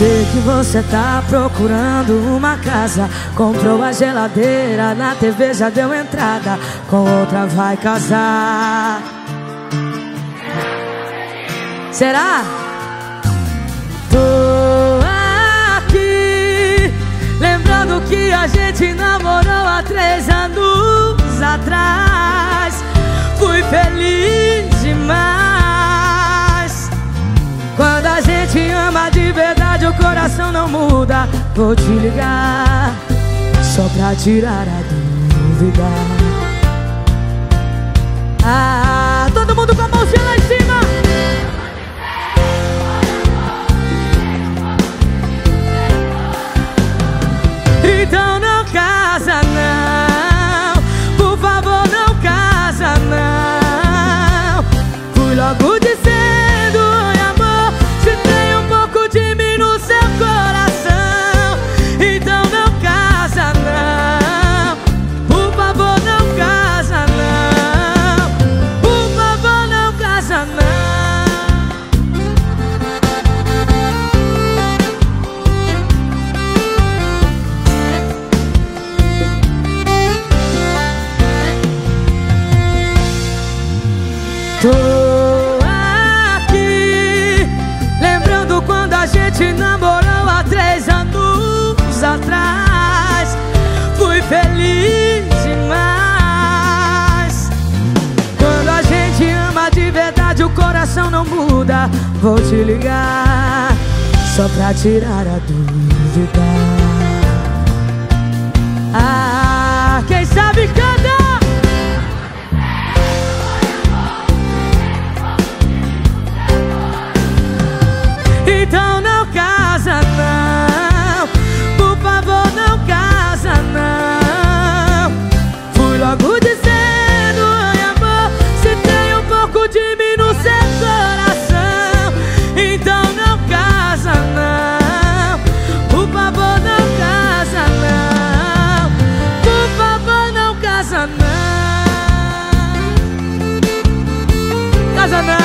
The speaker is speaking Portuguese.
Sei que você tá procurando uma casa. Comprou a geladeira, na TV já deu entrada. Com outra vai casar. Será? Tô aqui Lembrando que a gente namorou há três anos coração não muda Vou te ligar Só pra tirar a dúvida. Ah, todo mundo com a mãozinha lá em cima. Então não casa não. Por favor não casa não. Fui logo dizendo não muda Vou te ligar Só pra tirar a dúvida I'm not.